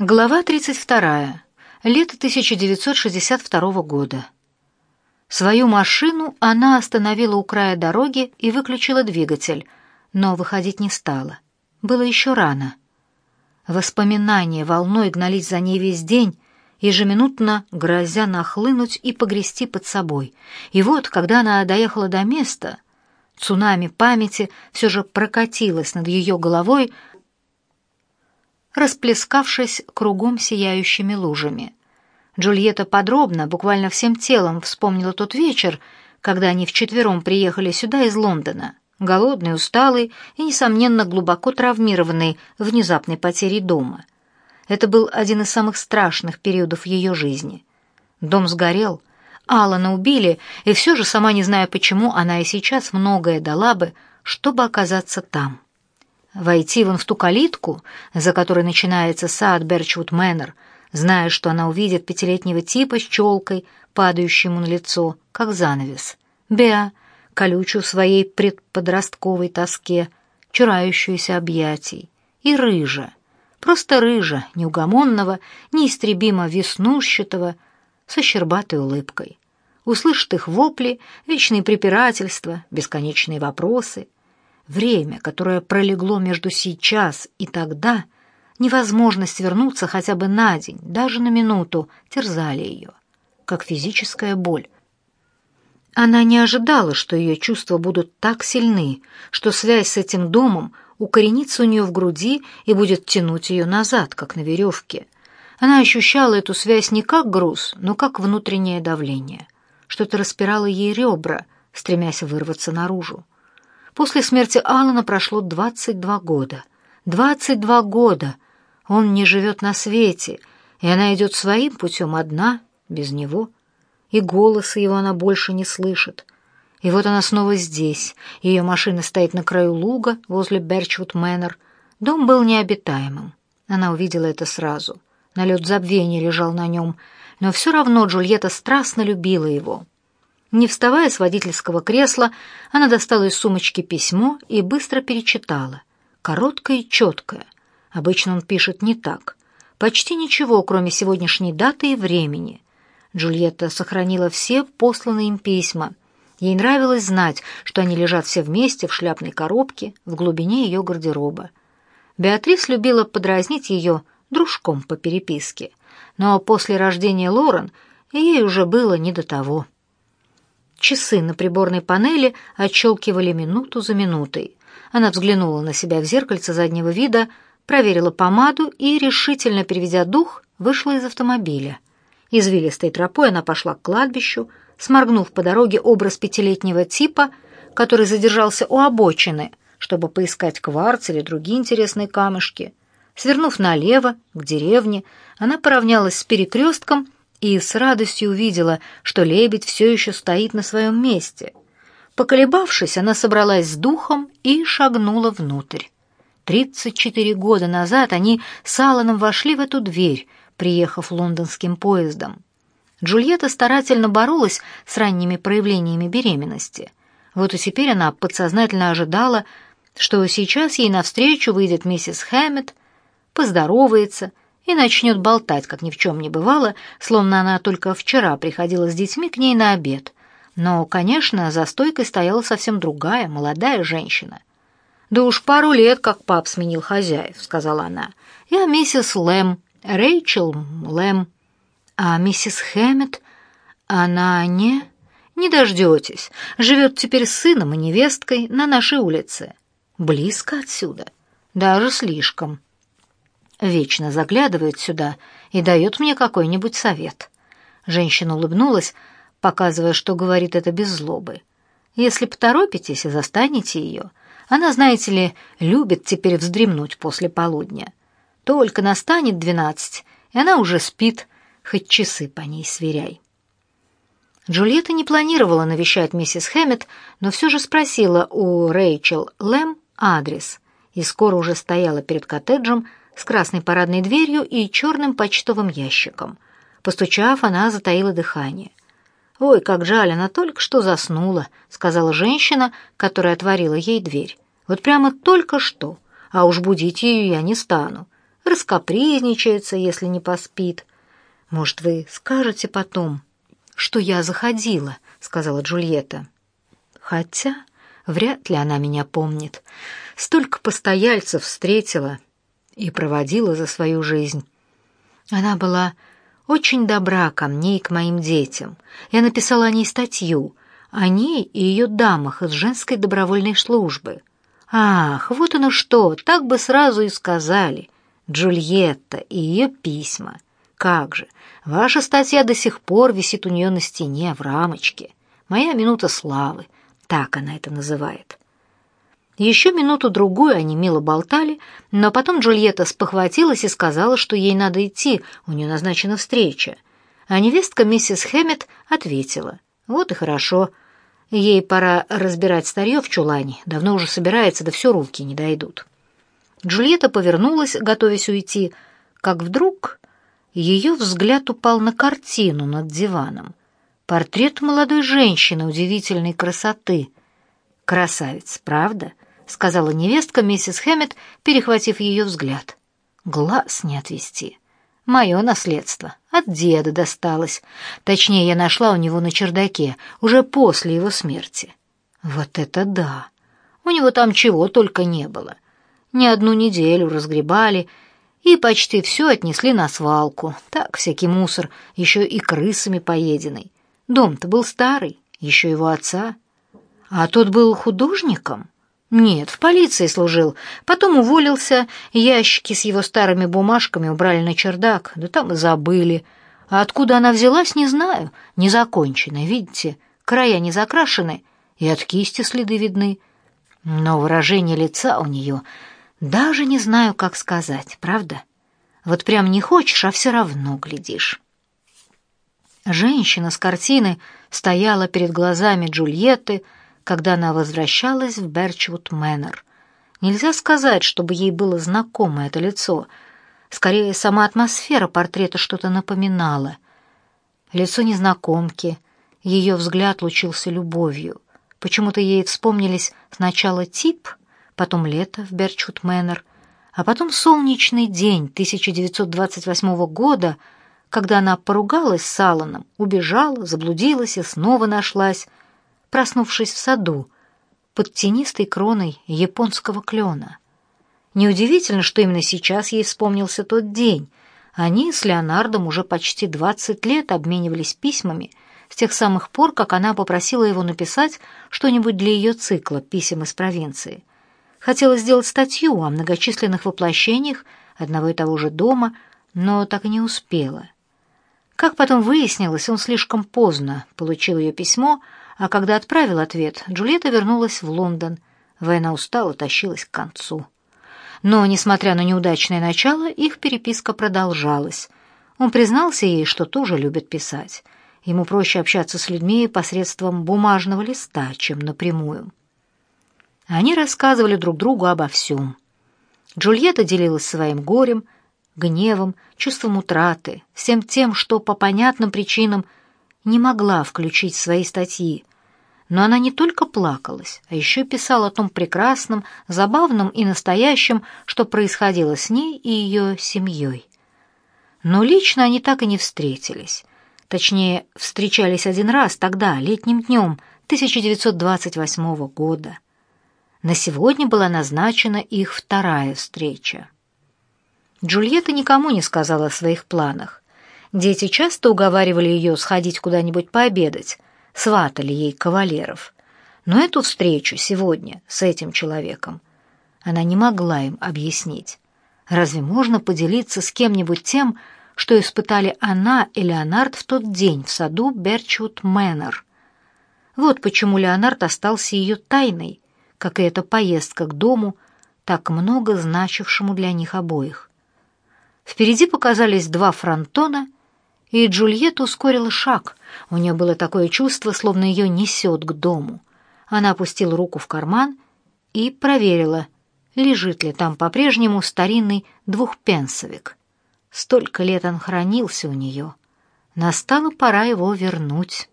Глава 32. Лето 1962 года. Свою машину она остановила у края дороги и выключила двигатель, но выходить не стала. Было еще рано. Воспоминания волной гнались за ней весь день, ежеминутно грозя нахлынуть и погрести под собой. И вот, когда она доехала до места, цунами памяти все же прокатилось над ее головой, расплескавшись кругом сияющими лужами. Джульетта подробно, буквально всем телом вспомнила тот вечер, когда они вчетвером приехали сюда из Лондона, голодный, усталый и, несомненно, глубоко травмированный внезапной потерей дома. Это был один из самых страшных периодов ее жизни. Дом сгорел, Алана убили, и все же, сама не зная почему, она и сейчас многое дала бы, чтобы оказаться там. Войти вон в ту калитку, за которой начинается сад Берчвуд Мэннер, зная, что она увидит пятилетнего типа с челкой, падающей ему на лицо, как занавес. Беа, колючую в своей предподростковой тоске, чурающуюся объятий. И рыжа, просто рыжа, неугомонного, неистребимо веснущатого, со щербатой улыбкой. Услышит их вопли, вечные препирательства, бесконечные вопросы — Время, которое пролегло между сейчас и тогда, невозможность вернуться хотя бы на день, даже на минуту, терзали ее, как физическая боль. Она не ожидала, что ее чувства будут так сильны, что связь с этим домом укоренится у нее в груди и будет тянуть ее назад, как на веревке. Она ощущала эту связь не как груз, но как внутреннее давление. Что-то распирало ей ребра, стремясь вырваться наружу. После смерти Алана прошло 22 года. 22 года! Он не живет на свете, и она идет своим путем одна, без него. И голоса его она больше не слышит. И вот она снова здесь. Ее машина стоит на краю луга возле Берчвуд Мэннер. Дом был необитаемым. Она увидела это сразу. Налет забвения лежал на нем, но все равно Джульетта страстно любила его. Не вставая с водительского кресла, она достала из сумочки письмо и быстро перечитала. Короткое и четкое. Обычно он пишет не так. Почти ничего, кроме сегодняшней даты и времени. Джульетта сохранила все посланные им письма. Ей нравилось знать, что они лежат все вместе в шляпной коробке в глубине ее гардероба. Беатрис любила подразнить ее дружком по переписке, но после рождения Лорен ей уже было не до того. Часы на приборной панели отщелкивали минуту за минутой. Она взглянула на себя в зеркальце заднего вида, проверила помаду и, решительно переведя дух, вышла из автомобиля. Извилистой тропой она пошла к кладбищу, сморгнув по дороге образ пятилетнего типа, который задержался у обочины, чтобы поискать кварц или другие интересные камешки. Свернув налево, к деревне, она поравнялась с перекрестком и с радостью увидела, что лебедь все еще стоит на своем месте. Поколебавшись, она собралась с духом и шагнула внутрь. Тридцать четыре года назад они с Алланом вошли в эту дверь, приехав лондонским поездом. Джульетта старательно боролась с ранними проявлениями беременности. Вот и теперь она подсознательно ожидала, что сейчас ей навстречу выйдет миссис Хэммет, поздоровается — и начнет болтать, как ни в чем не бывало, словно она только вчера приходила с детьми к ней на обед. Но, конечно, за стойкой стояла совсем другая, молодая женщина. «Да уж пару лет, как пап сменил хозяев», — сказала она. «Я миссис Лэм, Рэйчел Лэм. А миссис Хэммет, она не...» «Не дождетесь. Живет теперь с сыном и невесткой на нашей улице. Близко отсюда. Даже слишком» вечно заглядывает сюда и дает мне какой-нибудь совет. Женщина улыбнулась, показывая, что говорит это без злобы. Если поторопитесь и застанете ее, она, знаете ли, любит теперь вздремнуть после полудня. Только настанет двенадцать, и она уже спит, хоть часы по ней сверяй. Джульетта не планировала навещать миссис Хэммет, но все же спросила у Рэйчел Лэм адрес и скоро уже стояла перед коттеджем, с красной парадной дверью и черным почтовым ящиком. Постучав, она затаила дыхание. «Ой, как жаль, она только что заснула», — сказала женщина, которая отворила ей дверь. «Вот прямо только что, а уж будить ее я не стану. раскопризничается, если не поспит. Может, вы скажете потом, что я заходила, сказала Джульетта. Хотя вряд ли она меня помнит. Столько постояльцев встретила и проводила за свою жизнь. Она была очень добра ко мне и к моим детям. Я написала о ней статью, о ней и ее дамах из женской добровольной службы. Ах, вот оно что, так бы сразу и сказали. Джульетта и ее письма. Как же, ваша статья до сих пор висит у нее на стене в рамочке. Моя минута славы, так она это называет. Еще минуту-другую они мило болтали, но потом Джульетта спохватилась и сказала, что ей надо идти, у нее назначена встреча. А невестка миссис Хэммет ответила, «Вот и хорошо, ей пора разбирать старье в чулане, давно уже собирается, да все руки не дойдут». Джульетта повернулась, готовясь уйти, как вдруг ее взгляд упал на картину над диваном. Портрет молодой женщины удивительной красоты. Красавец, правда? Сказала невестка миссис Хэммет, перехватив ее взгляд. Глаз не отвести. Мое наследство от деда досталось. Точнее, я нашла у него на чердаке уже после его смерти. Вот это да. У него там чего только не было. Не одну неделю разгребали и почти все отнесли на свалку. Так всякий мусор, еще и крысами поеденный. Дом-то был старый, еще его отца. А тот был художником. Нет, в полиции служил. Потом уволился, ящики с его старыми бумажками убрали на чердак, да там и забыли. А откуда она взялась, не знаю. Незаконченная, видите, края не закрашены, и от кисти следы видны. Но выражение лица у нее даже не знаю, как сказать, правда? Вот прям не хочешь, а все равно глядишь. Женщина с картины стояла перед глазами Джульетты, когда она возвращалась в Берчвуд Мэннер. Нельзя сказать, чтобы ей было знакомо это лицо. Скорее, сама атмосфера портрета что-то напоминала. Лицо незнакомки, ее взгляд лучился любовью. Почему-то ей вспомнились сначала тип, потом лето в Берчвуд Мэннер, а потом солнечный день 1928 года, когда она поругалась с Алланом, убежала, заблудилась и снова нашлась, проснувшись в саду, под тенистой кроной японского клена. Неудивительно, что именно сейчас ей вспомнился тот день. Они с Леонардом уже почти двадцать лет обменивались письмами с тех самых пор, как она попросила его написать что-нибудь для ее цикла «Писем из провинции». Хотела сделать статью о многочисленных воплощениях одного и того же дома, но так и не успела. Как потом выяснилось, он слишком поздно получил ее письмо, а когда отправил ответ, Джульетта вернулась в Лондон. Война устала, тащилась к концу. Но, несмотря на неудачное начало, их переписка продолжалась. Он признался ей, что тоже любит писать. Ему проще общаться с людьми посредством бумажного листа, чем напрямую. Они рассказывали друг другу обо всем. Джульетта делилась своим горем, гневом, чувством утраты, всем тем, что по понятным причинам не могла включить в свои статьи, но она не только плакалась, а еще писала о том прекрасном, забавном и настоящем, что происходило с ней и ее семьей. Но лично они так и не встретились. Точнее, встречались один раз тогда, летним днем 1928 года. На сегодня была назначена их вторая встреча. Джульетта никому не сказала о своих планах. Дети часто уговаривали ее сходить куда-нибудь пообедать, сватали ей кавалеров. Но эту встречу сегодня с этим человеком она не могла им объяснить. Разве можно поделиться с кем-нибудь тем, что испытали она и Леонард в тот день в саду Берчут Мэннер? Вот почему Леонард остался ее тайной, как и эта поездка к дому, так много значившему для них обоих. Впереди показались два фронтона — и Джульетта ускорила шаг. У нее было такое чувство, словно ее несет к дому. Она опустила руку в карман и проверила, лежит ли там по-прежнему старинный двухпенсовик. Столько лет он хранился у нее. Настала пора его вернуть.